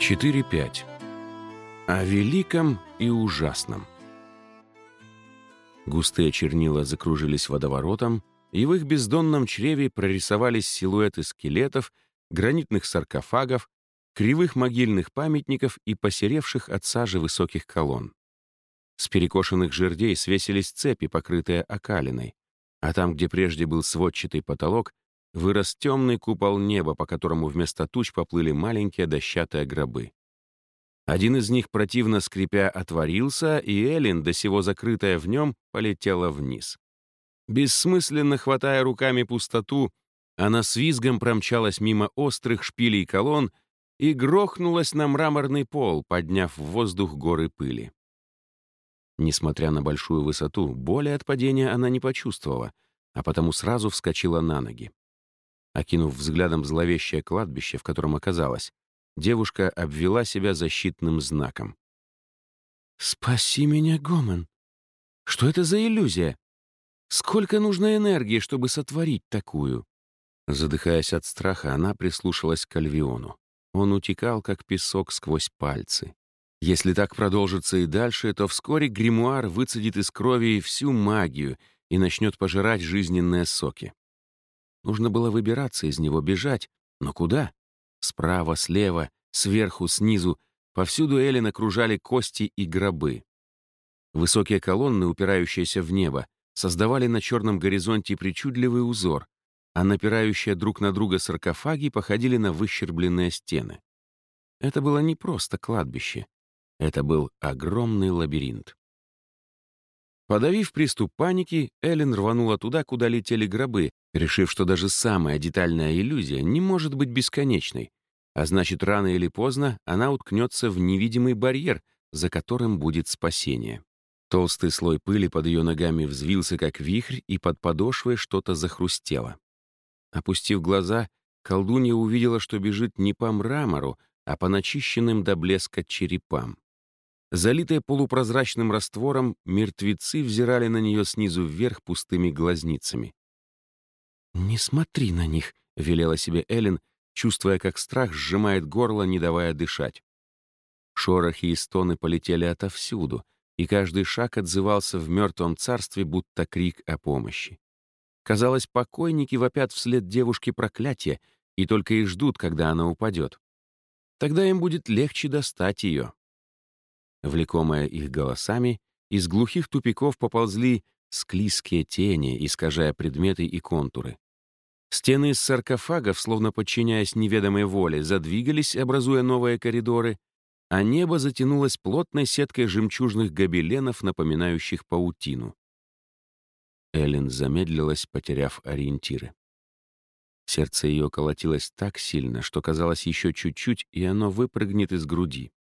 4.5. О великом и ужасном. Густые чернила закружились водоворотом, и в их бездонном чреве прорисовались силуэты скелетов, гранитных саркофагов, кривых могильных памятников и посеревших от сажи высоких колонн. С перекошенных жердей свесились цепи, покрытые окалиной, а там, где прежде был сводчатый потолок, вырос темный купол неба, по которому вместо туч поплыли маленькие дощатые гробы. Один из них, противно скрипя, отворился, и Эллин, до сего закрытая в нем, полетела вниз. Бессмысленно хватая руками пустоту, она с визгом промчалась мимо острых шпилей колонн и грохнулась на мраморный пол, подняв в воздух горы пыли. Несмотря на большую высоту, боли от падения она не почувствовала, а потому сразу вскочила на ноги. Окинув взглядом зловещее кладбище, в котором оказалась, девушка обвела себя защитным знаком. «Спаси меня, Гомон! Что это за иллюзия? Сколько нужно энергии, чтобы сотворить такую?» Задыхаясь от страха, она прислушалась к Альвиону. Он утекал, как песок, сквозь пальцы. Если так продолжится и дальше, то вскоре гримуар выцедит из крови всю магию и начнет пожирать жизненные соки. Нужно было выбираться из него, бежать. Но куда? Справа, слева, сверху, снизу. Повсюду Эллен окружали кости и гробы. Высокие колонны, упирающиеся в небо, создавали на черном горизонте причудливый узор, а напирающие друг на друга саркофаги походили на выщербленные стены. Это было не просто кладбище. Это был огромный лабиринт. Подавив приступ паники, Эллен рванула туда, куда летели гробы, решив, что даже самая детальная иллюзия не может быть бесконечной, а значит, рано или поздно она уткнется в невидимый барьер, за которым будет спасение. Толстый слой пыли под ее ногами взвился, как вихрь, и под подошвой что-то захрустело. Опустив глаза, колдунья увидела, что бежит не по мрамору, а по начищенным до блеска черепам. Залитые полупрозрачным раствором, мертвецы взирали на нее снизу вверх пустыми глазницами. «Не смотри на них», — велела себе Эллен, чувствуя, как страх сжимает горло, не давая дышать. Шорохи и стоны полетели отовсюду, и каждый шаг отзывался в мертвом царстве, будто крик о помощи. Казалось, покойники вопят вслед девушке проклятия и только и ждут, когда она упадет. Тогда им будет легче достать ее. Влекомая их голосами, из глухих тупиков поползли склизкие тени, искажая предметы и контуры. Стены из саркофагов, словно подчиняясь неведомой воле, задвигались, образуя новые коридоры, а небо затянулось плотной сеткой жемчужных гобеленов, напоминающих паутину. Эллен замедлилась, потеряв ориентиры. Сердце ее колотилось так сильно, что казалось еще чуть-чуть, и оно выпрыгнет из груди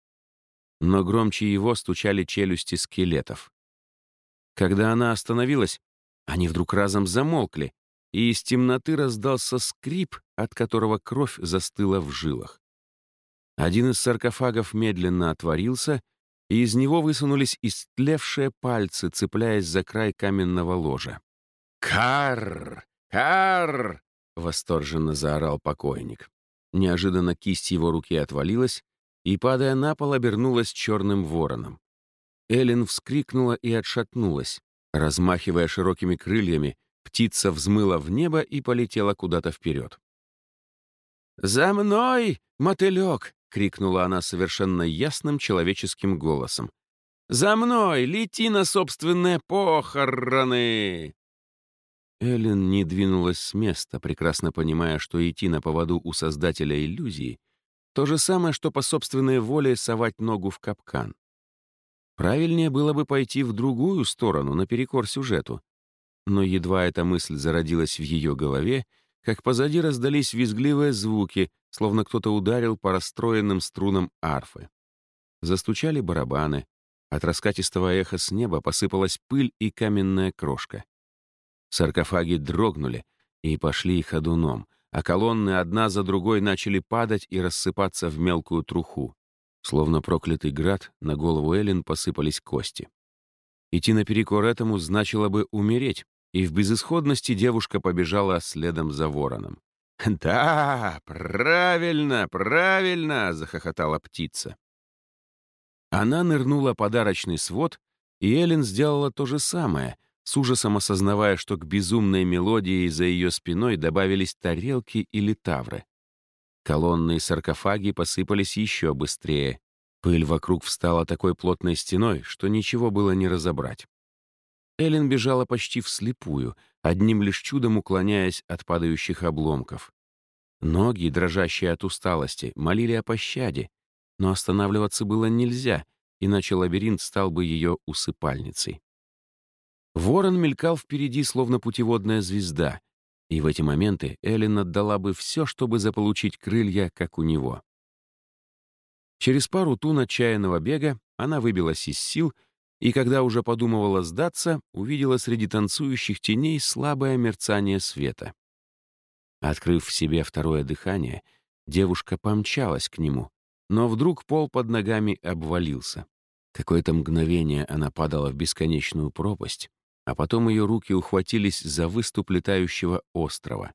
но громче его стучали челюсти скелетов. Когда она остановилась, они вдруг разом замолкли, и из темноты раздался скрип, от которого кровь застыла в жилах. Один из саркофагов медленно отворился, и из него высунулись истлевшие пальцы, цепляясь за край каменного ложа. «Карр! Карр!» — восторженно заорал покойник. Неожиданно кисть его руки отвалилась, и, падая на пол, обернулась черным вороном. Эллен вскрикнула и отшатнулась. Размахивая широкими крыльями, птица взмыла в небо и полетела куда-то вперед. «За мной, мотылек!» — крикнула она совершенно ясным человеческим голосом. «За мной! Лети на собственные похороны!» Эллен не двинулась с места, прекрасно понимая, что идти на поводу у создателя иллюзии то же самое, что по собственной воле совать ногу в капкан. Правильнее было бы пойти в другую сторону, наперекор сюжету. Но едва эта мысль зародилась в ее голове, как позади раздались визгливые звуки, словно кто-то ударил по расстроенным струнам арфы. Застучали барабаны. От раскатистого эха с неба посыпалась пыль и каменная крошка. Саркофаги дрогнули и пошли ходуном — а колонны одна за другой начали падать и рассыпаться в мелкую труху. Словно проклятый град, на голову Эллен посыпались кости. Идти наперекор этому значило бы умереть, и в безысходности девушка побежала следом за вороном. «Да, правильно, правильно!» — захохотала птица. Она нырнула подарочный свод, и Эллен сделала то же самое, с ужасом осознавая, что к безумной мелодии за ее спиной добавились тарелки или тавры. Колонны и саркофаги посыпались еще быстрее. Пыль вокруг встала такой плотной стеной, что ничего было не разобрать. Эллен бежала почти вслепую, одним лишь чудом уклоняясь от падающих обломков. Ноги, дрожащие от усталости, молили о пощаде, но останавливаться было нельзя, иначе лабиринт стал бы ее усыпальницей. Ворон мелькал впереди, словно путеводная звезда, и в эти моменты Эллен отдала бы все, чтобы заполучить крылья, как у него. Через пару тун отчаянного бега она выбилась из сил и, когда уже подумывала сдаться, увидела среди танцующих теней слабое мерцание света. Открыв в себе второе дыхание, девушка помчалась к нему, но вдруг пол под ногами обвалился. Какое-то мгновение она падала в бесконечную пропасть, а потом ее руки ухватились за выступ летающего острова.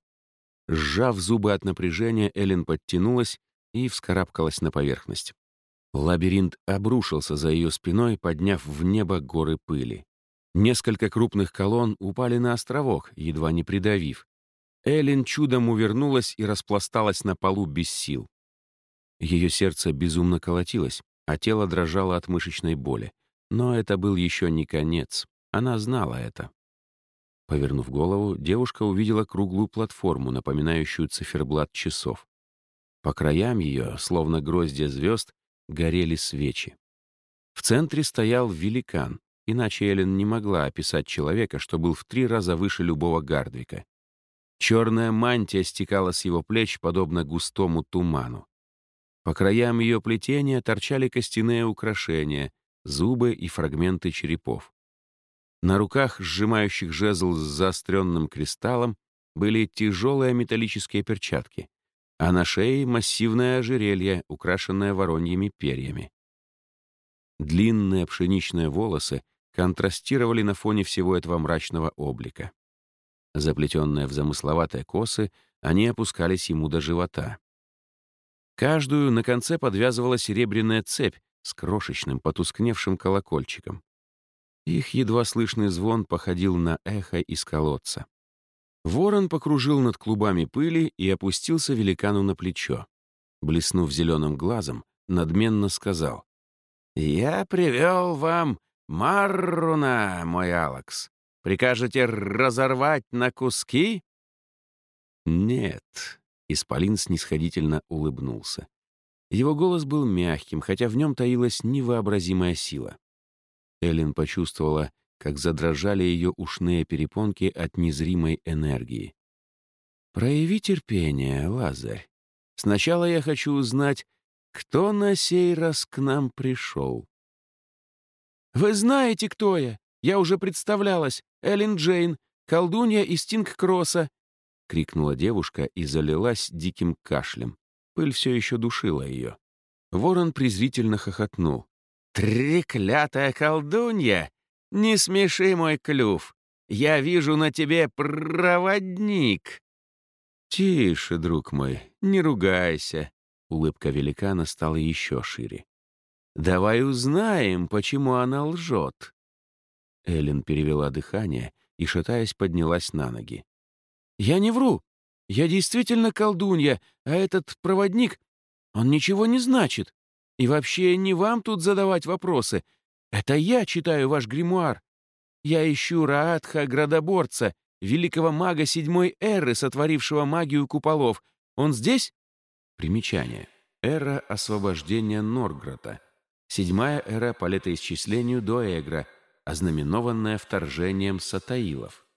Сжав зубы от напряжения, Эллен подтянулась и вскарабкалась на поверхность. Лабиринт обрушился за ее спиной, подняв в небо горы пыли. Несколько крупных колонн упали на островок, едва не придавив. Эллен чудом увернулась и распласталась на полу без сил. Ее сердце безумно колотилось, а тело дрожало от мышечной боли. Но это был еще не конец. Она знала это. Повернув голову, девушка увидела круглую платформу, напоминающую циферблат часов. По краям ее, словно гроздья звезд, горели свечи. В центре стоял великан, иначе Эллен не могла описать человека, что был в три раза выше любого Гардвика. Черная мантия стекала с его плеч, подобно густому туману. По краям ее плетения торчали костяные украшения, зубы и фрагменты черепов. На руках, сжимающих жезл с заостренным кристаллом, были тяжелые металлические перчатки а на шее массивное ожерелье, украшенное вороньими перьями. Длинные пшеничные волосы контрастировали на фоне всего этого мрачного облика. Заплетенные в замысловатые косы, они опускались ему до живота. Каждую на конце подвязывала серебряная цепь с крошечным потускневшим колокольчиком. Их едва слышный звон походил на эхо из колодца. Ворон покружил над клубами пыли и опустился великану на плечо. Блеснув зеленым глазом, надменно сказал. «Я привел вам Марруна, мой Алекс. Прикажете разорвать на куски?» «Нет», — Исполин снисходительно улыбнулся. Его голос был мягким, хотя в нем таилась невообразимая сила. Эллен почувствовала, как задрожали ее ушные перепонки от незримой энергии. «Прояви терпение, Лазарь. Сначала я хочу узнать, кто на сей раз к нам пришел». «Вы знаете, кто я? Я уже представлялась. Эллен Джейн, колдунья из Стинг-Кросса», — крикнула девушка и залилась диким кашлем. Пыль все еще душила ее. Ворон презрительно хохотнул. «Треклятая колдунья! «Не смеши мой клюв. Я вижу на тебе проводник». «Тише, друг мой, не ругайся». Улыбка великана стала еще шире. «Давай узнаем, почему она лжет». Эллен перевела дыхание и, шатаясь, поднялась на ноги. «Я не вру. Я действительно колдунья, а этот проводник, он ничего не значит. И вообще не вам тут задавать вопросы. «Это я читаю ваш гримуар. Я ищу Раатха Градоборца, великого мага седьмой эры, сотворившего магию куполов. Он здесь?» Примечание. Эра освобождения Норграта. Седьмая эра по летоисчислению до Эгра, ознаменованная вторжением сатаилов.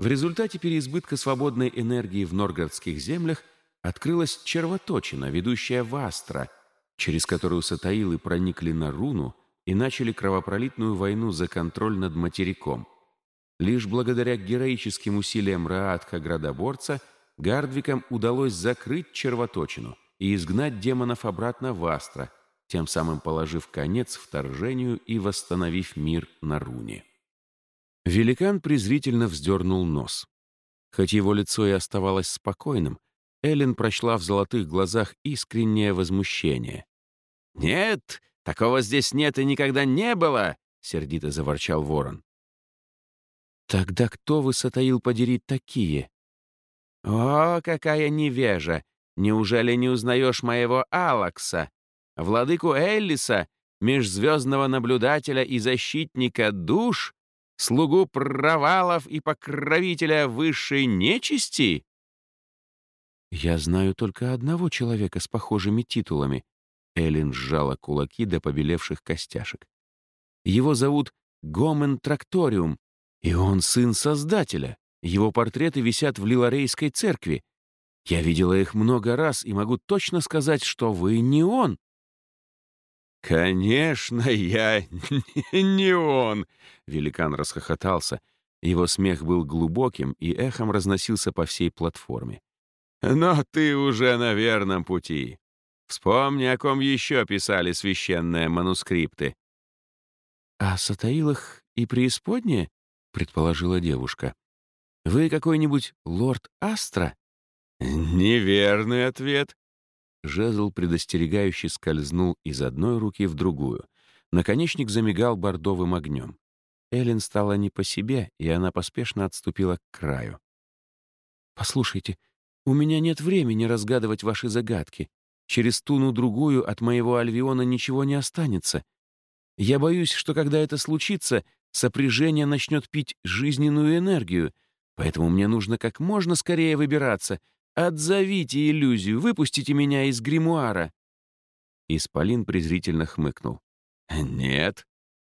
В результате переизбытка свободной энергии в норградских землях открылась червоточина, ведущая в Астра, через которую сатаилы проникли на руну и начали кровопролитную войну за контроль над материком. Лишь благодаря героическим усилиям Раатха Градоборца Гардвикам удалось закрыть червоточину и изгнать демонов обратно в Астра, тем самым положив конец вторжению и восстановив мир на руне. Великан презрительно вздернул нос. Хоть его лицо и оставалось спокойным, Эллен прочла в золотых глазах искреннее возмущение. «Нет, такого здесь нет и никогда не было!» — сердито заворчал ворон. «Тогда кто вы, Сатаил, подери такие?» «О, какая невежа! Неужели не узнаешь моего Алакса, владыку Эллиса, межзвездного наблюдателя и защитника душ, слугу провалов и покровителя высшей нечисти?» «Я знаю только одного человека с похожими титулами». Эллен сжала кулаки до побелевших костяшек. «Его зовут Гомен Тракториум, и он сын Создателя. Его портреты висят в Лиларейской церкви. Я видела их много раз и могу точно сказать, что вы не он». «Конечно, я не он!» — великан расхохотался. Его смех был глубоким и эхом разносился по всей платформе. Но ты уже на верном пути. Вспомни, о ком еще писали священные манускрипты. — О сатаилах и преисподнее? — предположила девушка. — Вы какой-нибудь лорд Астра? — Неверный ответ. Жезл предостерегающе скользнул из одной руки в другую. Наконечник замигал бордовым огнем. Эллен стала не по себе, и она поспешно отступила к краю. «Послушайте, у меня нет времени разгадывать ваши загадки. Через туну-другую от моего Альвиона ничего не останется. Я боюсь, что когда это случится, сопряжение начнет пить жизненную энергию, поэтому мне нужно как можно скорее выбираться. Отзовите иллюзию, выпустите меня из гримуара». Исполин презрительно хмыкнул. «Нет».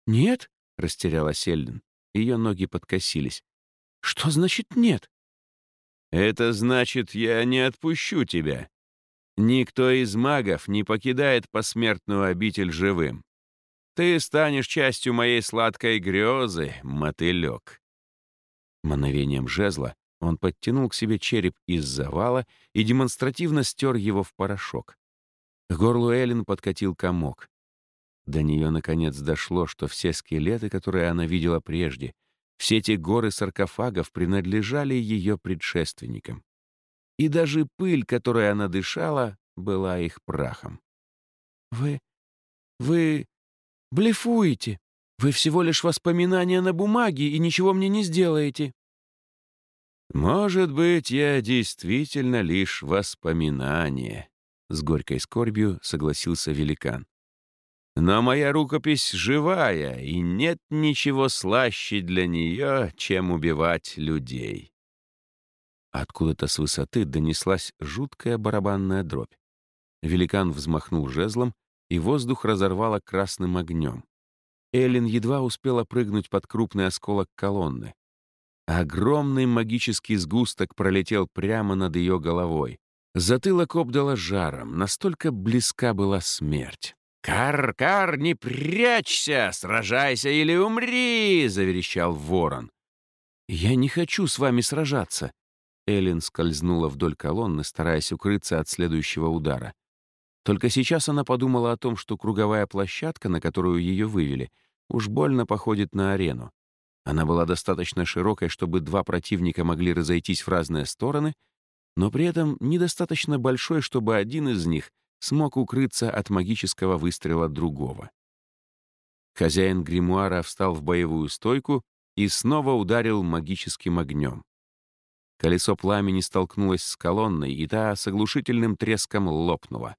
«Нет?» — растерялась Эллен. Ее ноги подкосились. «Что значит нет?» Это значит, я не отпущу тебя. Никто из магов не покидает посмертную обитель живым. Ты станешь частью моей сладкой грезы, мотылек. Мановением жезла он подтянул к себе череп из завала и демонстративно стер его в порошок. К горлу Эллен подкатил комок. До нее наконец дошло, что все скелеты, которые она видела прежде, все эти горы саркофагов принадлежали ее предшественникам. И даже пыль, которой она дышала, была их прахом. «Вы... вы... блефуете. Вы всего лишь воспоминания на бумаге и ничего мне не сделаете». «Может быть, я действительно лишь воспоминание», — с горькой скорбью согласился великан. Но моя рукопись живая, и нет ничего слаще для нее, чем убивать людей. Откуда-то с высоты донеслась жуткая барабанная дробь. Великан взмахнул жезлом, и воздух разорвало красным огнем. Эллен едва успела прыгнуть под крупный осколок колонны. Огромный магический сгусток пролетел прямо над ее головой. Затылок обдало жаром, настолько близка была смерть. «Кар, Кар, не прячься! Сражайся или умри!» — заверещал ворон. «Я не хочу с вами сражаться!» Эллен скользнула вдоль колонны, стараясь укрыться от следующего удара. Только сейчас она подумала о том, что круговая площадка, на которую ее вывели, уж больно походит на арену. Она была достаточно широкой, чтобы два противника могли разойтись в разные стороны, но при этом недостаточно большой, чтобы один из них — смог укрыться от магического выстрела другого. Хозяин гримуара встал в боевую стойку и снова ударил магическим огнем. Колесо пламени столкнулось с колонной, и та с оглушительным треском лопнула.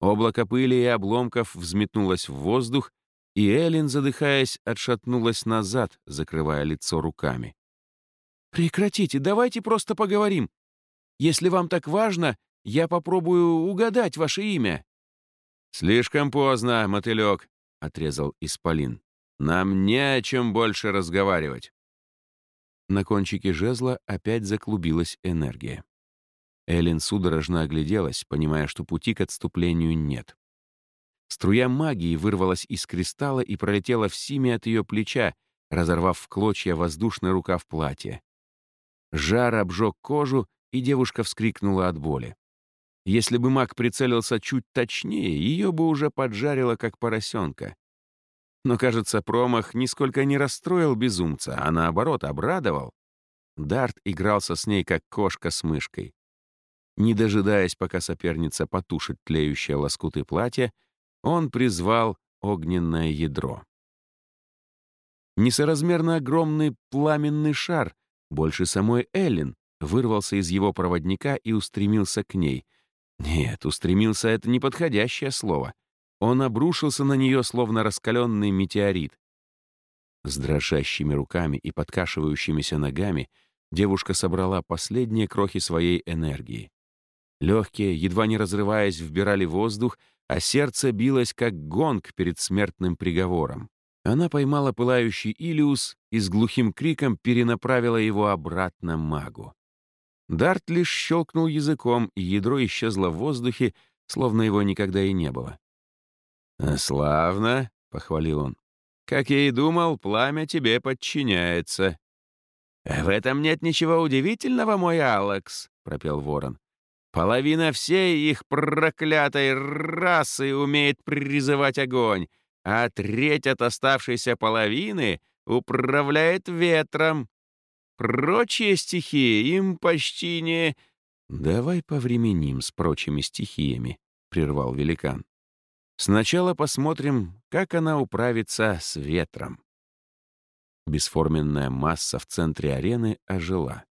Облако пыли и обломков взметнулось в воздух, и Эллен, задыхаясь, отшатнулась назад, закрывая лицо руками. «Прекратите, давайте просто поговорим. Если вам так важно, я попробую угадать ваше имя». «Слишком поздно, мотылек», — отрезал Исполин. «Нам не о чем больше разговаривать». На кончике жезла опять заклубилась энергия. Эллен судорожно огляделась, понимая, что пути к отступлению нет. Струя магии вырвалась из кристалла и пролетела в симе от ее плеча, разорвав в клочья воздушный рукав платья. Жар обжег кожу, и девушка вскрикнула от боли. Если бы маг прицелился чуть точнее, ее бы уже поджарило, как поросенка. Но, кажется, промах нисколько не расстроил безумца, а наоборот обрадовал. Дарт игрался с ней, как кошка с мышкой. Не дожидаясь, пока соперница потушит тлеющее лоскуты платья, он призвал огненное ядро. Несоразмерно огромный пламенный шар, больше самой Эллен, вырвался из его проводника и устремился к ней. Нет, устремился — это неподходящее слово. Он обрушился на нее, словно раскаленный метеорит. С дрожащими руками и подкашивающимися ногами девушка собрала последние крохи своей энергии. Легкие, едва не разрываясь, вбирали воздух, а сердце билось, как гонг перед смертным приговором. Она поймала пылающий Илиус и с глухим криком перенаправила его обратно магу. Дарт лишь щелкнул языком, и ядро исчезло в воздухе, словно его никогда и не было. «Славно», — похвалил он. «Как я и думал, пламя тебе подчиняется». «В этом нет ничего удивительного, мой Алекс», — пропел ворон. «Половина всей их проклятой расы умеет призывать огонь, а треть от оставшейся половины управляет ветром. Прочие стихии им почти не...» «Давай повременим с прочими стихиями», — прервал великан. Сначала посмотрим, как она управится с ветром. Бесформенная масса в центре арены ожила.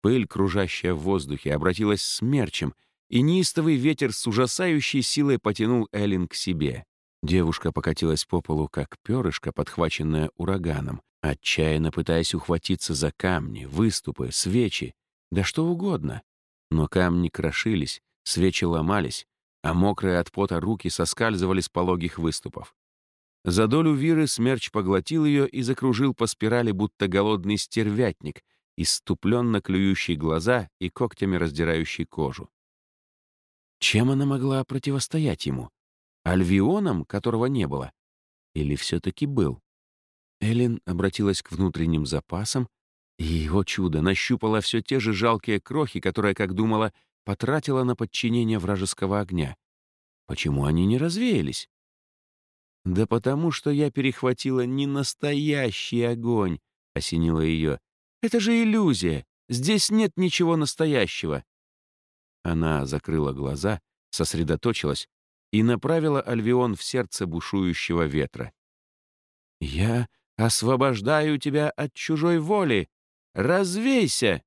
Пыль, кружащая в воздухе, обратилась смерчем, и неистовый ветер с ужасающей силой потянул Эллен к себе. Девушка покатилась по полу, как перышко, подхваченное ураганом, отчаянно пытаясь ухватиться за камни, выступы, свечи, да что угодно. Но камни крошились, свечи ломались, а мокрые от пота руки соскальзывали с пологих выступов. За долю Виры смерч поглотил ее и закружил по спирали, будто голодный стервятник, иступленно клюющий глаза и когтями раздирающий кожу. Чем она могла противостоять ему? Альвионом, которого не было? Или все-таки был? Эллен обратилась к внутренним запасам, и его чудо нащупала все те же жалкие крохи, которые, как думала, потратила на подчинение вражеского огня. Почему они не развеялись? Да потому что я перехватила не настоящий огонь, осенила ее. Это же иллюзия. Здесь нет ничего настоящего. Она закрыла глаза, сосредоточилась и направила Альвион в сердце бушующего ветра. «Я освобождаю тебя от чужой воли! Развейся!»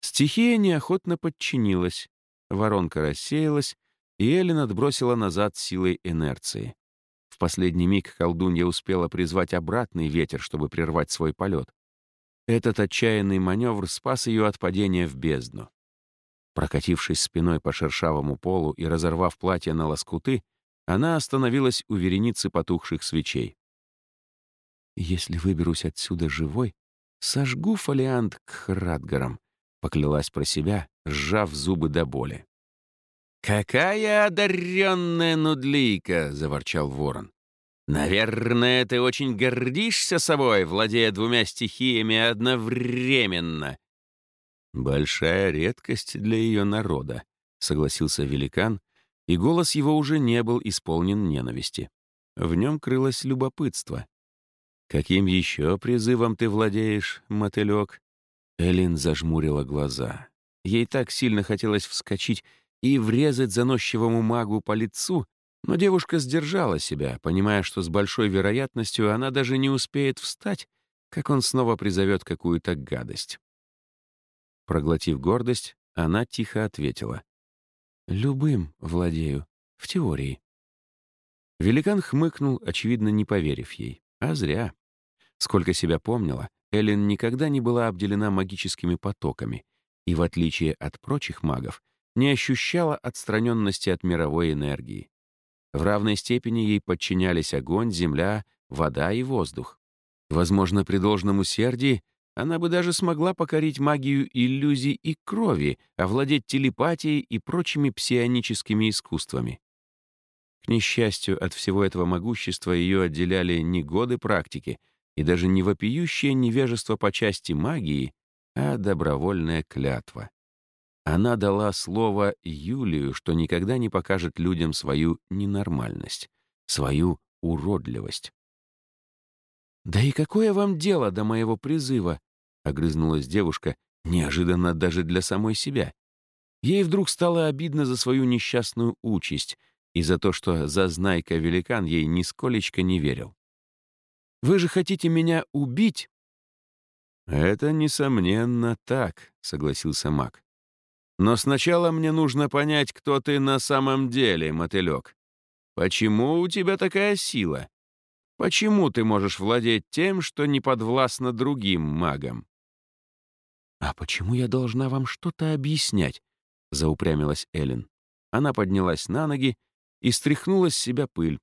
Стихия неохотно подчинилась. Воронка рассеялась, и Эллен отбросила назад силой инерции. В последний миг колдунья успела призвать обратный ветер, чтобы прервать свой полет. Этот отчаянный маневр спас ее от падения в бездну. Прокатившись спиной по шершавому полу и разорвав платье на лоскуты, она остановилась у вереницы потухших свечей. «Если выберусь отсюда живой, сожгу фолиант к Храдгарам», поклялась про себя, сжав зубы до боли. «Какая одаренная нудлейка!» — заворчал ворон. «Наверное, ты очень гордишься собой, владея двумя стихиями одновременно». «Большая редкость для ее народа», — согласился великан, и голос его уже не был исполнен ненависти. В нем крылось любопытство. «Каким еще призывом ты владеешь, мотылек?» Элин зажмурила глаза. Ей так сильно хотелось вскочить и врезать заносчивому магу по лицу, но девушка сдержала себя, понимая, что с большой вероятностью она даже не успеет встать, как он снова призовет какую-то гадость. Проглотив гордость, она тихо ответила. «Любым владею, в теории». Великан хмыкнул, очевидно, не поверив ей. А зря. Сколько себя помнила, Эллен никогда не была обделена магическими потоками и, в отличие от прочих магов, не ощущала отстраненности от мировой энергии. В равной степени ей подчинялись огонь, земля, вода и воздух. Возможно, при должном усердии она бы даже смогла покорить магию иллюзий и крови, овладеть телепатией и прочими псионическими искусствами. К несчастью, от всего этого могущества ее отделяли не годы практики — и даже не вопиющее невежество по части магии, а добровольная клятва. Она дала слово Юлию, что никогда не покажет людям свою ненормальность, свою уродливость. «Да и какое вам дело до моего призыва?» огрызнулась девушка, неожиданно даже для самой себя. Ей вдруг стало обидно за свою несчастную участь и за то, что зазнайка-великан ей нисколечко не верил. «Вы же хотите меня убить?» «Это, несомненно, так», — согласился маг. «Но сначала мне нужно понять, кто ты на самом деле, мотылек. Почему у тебя такая сила? Почему ты можешь владеть тем, что не подвластно другим магам?» «А почему я должна вам что-то объяснять?» — заупрямилась Эллен. Она поднялась на ноги и стряхнула с себя пыль.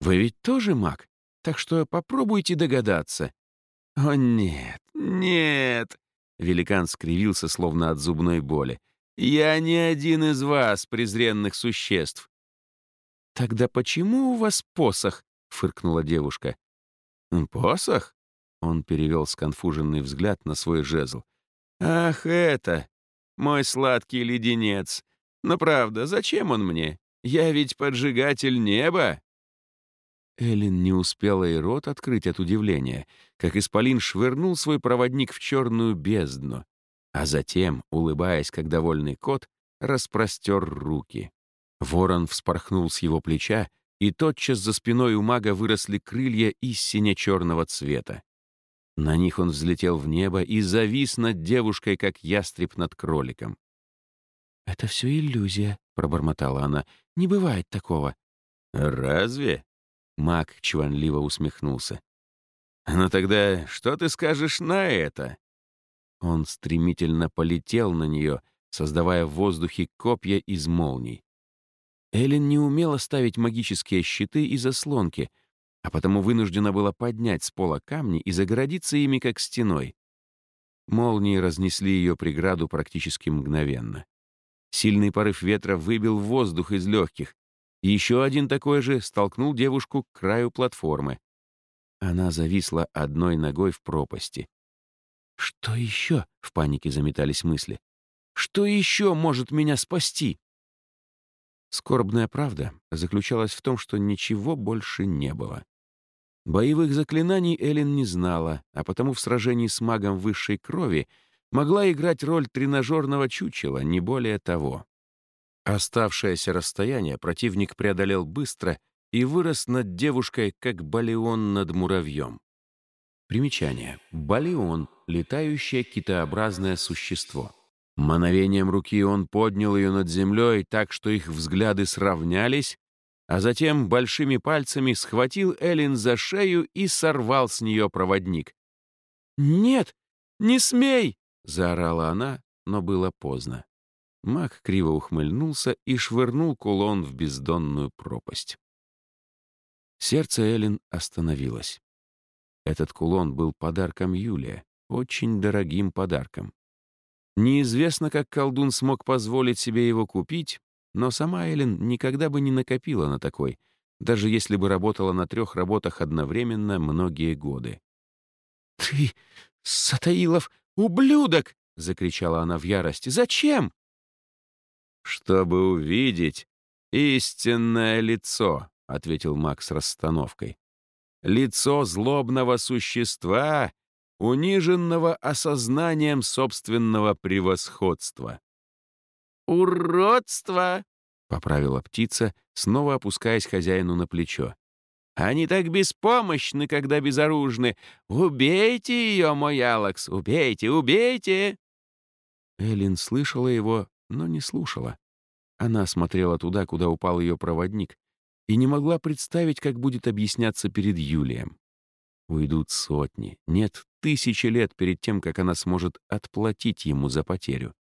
«Вы ведь тоже маг, так что попробуйте догадаться». «О, нет, нет!» — великан скривился, словно от зубной боли. «Я не один из вас, презренных существ». «Тогда почему у вас посох?» — фыркнула девушка. «Посох?» — он перевел сконфуженный взгляд на свой жезл. «Ах, это! Мой сладкий леденец! Но правда, зачем он мне? Я ведь поджигатель неба!» Эллен не успела и рот открыть от удивления, как Исполин швырнул свой проводник в черную бездну, а затем, улыбаясь, как довольный кот, распростер руки. Ворон вспорхнул с его плеча, и тотчас за спиной у мага выросли крылья из сине-черного цвета. На них он взлетел в небо и завис над девушкой, как ястреб над кроликом. «Это все иллюзия», — пробормотала она. «Не бывает такого». «Разве?» — маг чванливо усмехнулся. «Ну тогда что ты скажешь на это?» Он стремительно полетел на нее, создавая в воздухе копья из молний. Эллен не умела ставить магические щиты и заслонки — а потому вынуждена была поднять с пола камни и загородиться ими как стеной. Молнии разнесли ее преграду практически мгновенно. Сильный порыв ветра выбил воздух из легких, еще один такой же столкнул девушку к краю платформы. Она зависла одной ногой в пропасти. «Что еще?» — в панике заметались мысли. «Что еще может меня спасти?» Скорбная правда заключалась в том, что ничего больше не было. Боевых заклинаний Эллен не знала, а потому в сражении с магом высшей крови могла играть роль тренажерного чучела, не более того. Оставшееся расстояние противник преодолел быстро и вырос над девушкой, как балион над муравьем. Примечание. Балион — летающее китообразное существо. Мановением руки он поднял ее над землей так, что их взгляды сравнялись, а затем большими пальцами схватил Эллен за шею и сорвал с нее проводник. «Нет, не смей!» — заорала она, но было поздно. Маг криво ухмыльнулся и швырнул кулон в бездонную пропасть. Сердце Эллен остановилось. Этот кулон был подарком Юлия, очень дорогим подарком. Неизвестно, как колдун смог позволить себе его купить, но сама Эллен никогда бы не накопила на такой, даже если бы работала на трех работах одновременно многие годы. «Ты, Сатаилов, ублюдок!» — закричала она в ярости. «Зачем?» «Чтобы увидеть истинное лицо», — ответил Макс расстановкой. «Лицо злобного существа, униженного осознанием собственного превосходства. «Уродство!» — поправила птица, снова опускаясь хозяину на плечо. «Они так беспомощны, когда безоружны. Убейте ее, мой Алакс, убейте, убейте!» Эллин слышала его, но не слушала. Она смотрела туда, куда упал ее проводник, и не могла представить, как будет объясняться перед Юлием. Уйдут сотни, нет, тысячи лет перед тем, как она сможет отплатить ему за потерю.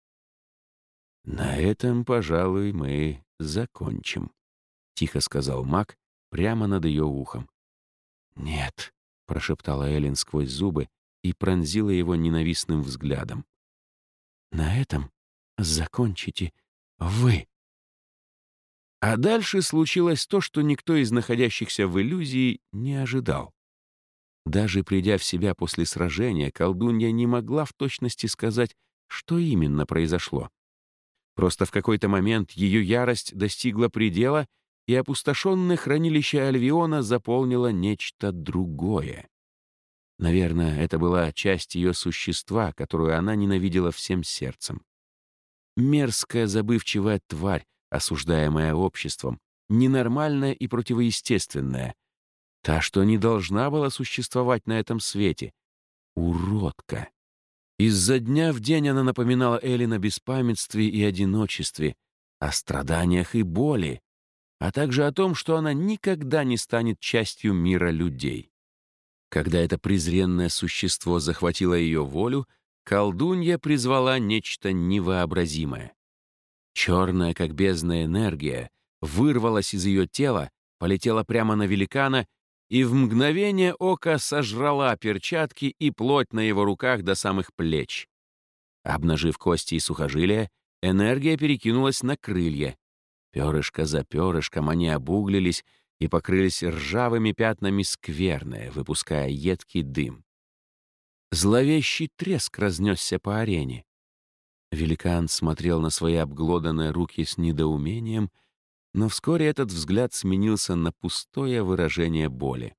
«На этом, пожалуй, мы закончим», — тихо сказал маг прямо над ее ухом. «Нет», — прошептала Эллен сквозь зубы и пронзила его ненавистным взглядом. «На этом закончите вы». А дальше случилось то, что никто из находящихся в иллюзии не ожидал. Даже придя в себя после сражения, колдунья не могла в точности сказать, что именно произошло. Просто в какой-то момент ее ярость достигла предела, и опустошенное хранилище Альвиона заполнило нечто другое. Наверное, это была часть ее существа, которую она ненавидела всем сердцем. Мерзкая забывчивая тварь, осуждаемая обществом, ненормальная и противоестественная. Та, что не должна была существовать на этом свете. Уродка. Изо дня в день она напоминала Эллен о беспамятстве и одиночестве, о страданиях и боли, а также о том, что она никогда не станет частью мира людей. Когда это презренное существо захватило ее волю, колдунья призвала нечто невообразимое. Черная, как бездна энергия, вырвалась из ее тела, полетела прямо на великана и в мгновение ока сожрала перчатки и плоть на его руках до самых плеч. Обнажив кости и сухожилия, энергия перекинулась на крылья. Перышко за перышком они обуглились и покрылись ржавыми пятнами скверное, выпуская едкий дым. Зловещий треск разнесся по арене. Великан смотрел на свои обглоданные руки с недоумением, но вскоре этот взгляд сменился на пустое выражение боли.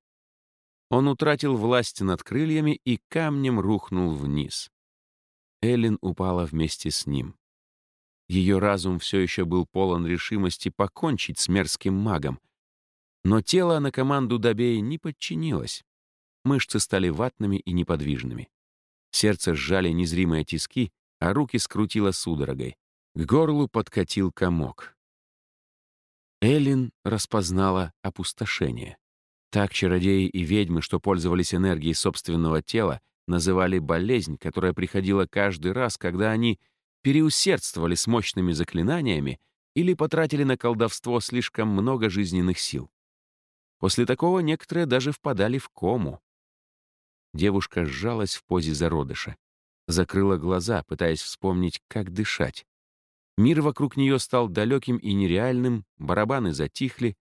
Он утратил власть над крыльями и камнем рухнул вниз. Эллен упала вместе с ним. Ее разум все еще был полон решимости покончить с мерзким магом, но тело на команду Добей не подчинилось. Мышцы стали ватными и неподвижными. Сердце сжали незримые тиски, а руки скрутило судорогой. К горлу подкатил комок. Эллин распознала опустошение. Так чародеи и ведьмы, что пользовались энергией собственного тела, называли болезнь, которая приходила каждый раз, когда они переусердствовали с мощными заклинаниями или потратили на колдовство слишком много жизненных сил. После такого некоторые даже впадали в кому. Девушка сжалась в позе зародыша. Закрыла глаза, пытаясь вспомнить, как дышать. Мир вокруг нее стал далеким и нереальным, барабаны затихли,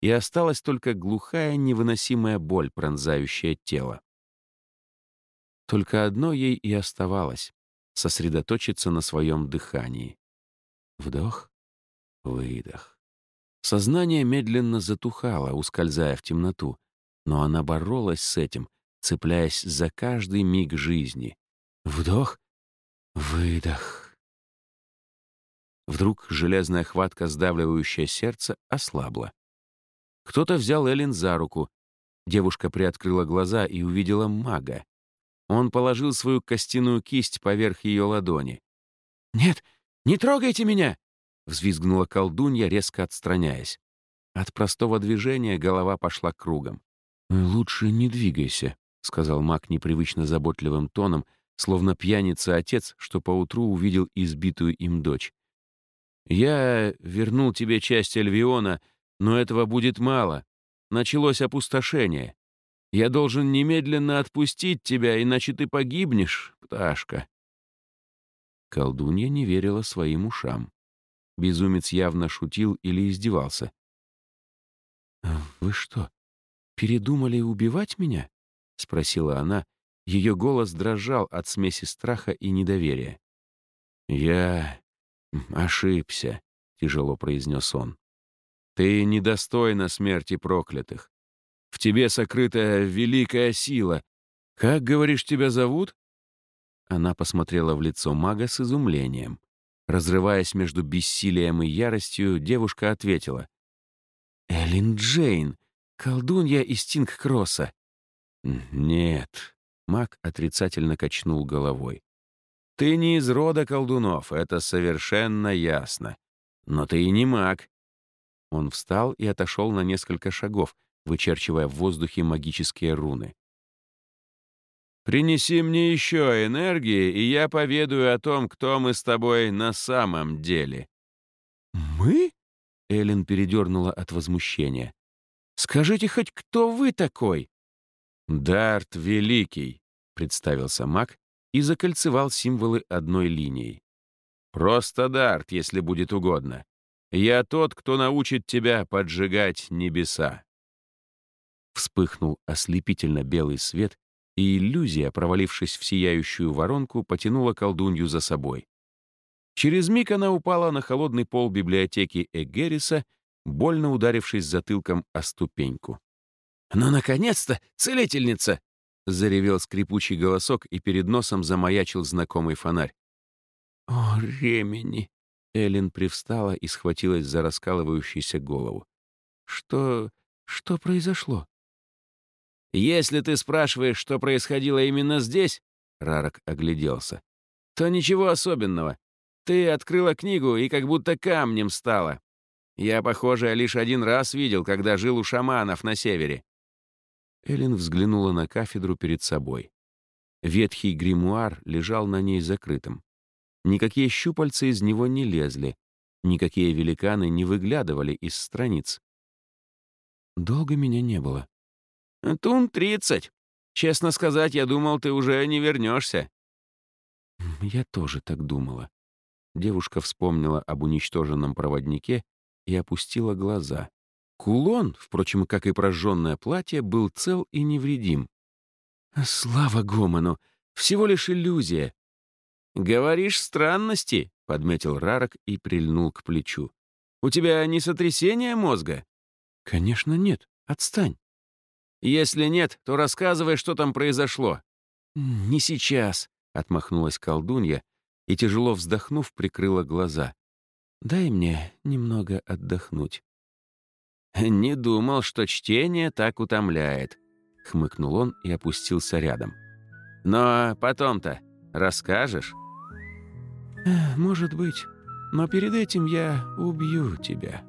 и осталась только глухая невыносимая боль, пронзающая тело. Только одно ей и оставалось — сосредоточиться на своем дыхании. Вдох, выдох. Сознание медленно затухало, ускользая в темноту, но она боролась с этим, цепляясь за каждый миг жизни. Вдох, выдох. Вдруг железная хватка, сдавливающая сердце, ослабла. Кто-то взял Эллен за руку. Девушка приоткрыла глаза и увидела мага. Он положил свою костяную кисть поверх ее ладони. «Нет, не трогайте меня!» — взвизгнула колдунья, резко отстраняясь. От простого движения голова пошла кругом. «Лучше не двигайся», — сказал маг непривычно заботливым тоном, словно пьяница отец, что поутру увидел избитую им дочь. «Я вернул тебе часть Альвиона, но этого будет мало. Началось опустошение. Я должен немедленно отпустить тебя, иначе ты погибнешь, пташка». Колдунья не верила своим ушам. Безумец явно шутил или издевался. «Вы что, передумали убивать меня?» — спросила она. Ее голос дрожал от смеси страха и недоверия. «Я ошибся», — тяжело произнес он. «Ты недостойна смерти проклятых. В тебе сокрыта великая сила. Как, говоришь, тебя зовут?» Она посмотрела в лицо мага с изумлением. Разрываясь между бессилием и яростью, девушка ответила. «Эллен Джейн, колдунья из Тинг-Кросса». «Нет», — маг отрицательно качнул головой. «Ты не из рода колдунов, это совершенно ясно. Но ты и не маг». Он встал и отошел на несколько шагов, вычерчивая в воздухе магические руны. Принеси мне еще энергии, и я поведаю о том, кто мы с тобой на самом деле». «Мы?» — Эллен передернула от возмущения. «Скажите хоть, кто вы такой?» «Дарт Великий», — представился маг и закольцевал символы одной линией. «Просто Дарт, если будет угодно. Я тот, кто научит тебя поджигать небеса». Вспыхнул ослепительно белый свет, и иллюзия, провалившись в сияющую воронку, потянула колдунью за собой. Через миг она упала на холодный пол библиотеки Эгериса, больно ударившись затылком о ступеньку. «Ну, наконец-то, целительница!» Заревел скрипучий голосок, и перед носом замаячил знакомый фонарь. «О, ремени!» Эллен привстала и схватилась за раскалывающуюся голову. «Что... что произошло?» «Если ты спрашиваешь, что происходило именно здесь...» Рарок огляделся. «То ничего особенного. Ты открыла книгу и как будто камнем стала. Я, похоже, лишь один раз видел, когда жил у шаманов на севере. Эллен взглянула на кафедру перед собой. Ветхий гримуар лежал на ней закрытым. Никакие щупальца из него не лезли, никакие великаны не выглядывали из страниц. Долго меня не было. «Тун тридцать. Честно сказать, я думал, ты уже не вернешься. Я тоже так думала. Девушка вспомнила об уничтоженном проводнике и опустила глаза. Кулон, впрочем, как и прожженное платье, был цел и невредим. «Слава Гомону! Всего лишь иллюзия!» «Говоришь странности», — подметил Рарок и прильнул к плечу. «У тебя не сотрясение мозга?» «Конечно нет. Отстань». «Если нет, то рассказывай, что там произошло». «Не сейчас», — отмахнулась колдунья и, тяжело вздохнув, прикрыла глаза. «Дай мне немного отдохнуть». «Не думал, что чтение так утомляет», — хмыкнул он и опустился рядом. «Но потом-то расскажешь?» «Может быть, но перед этим я убью тебя».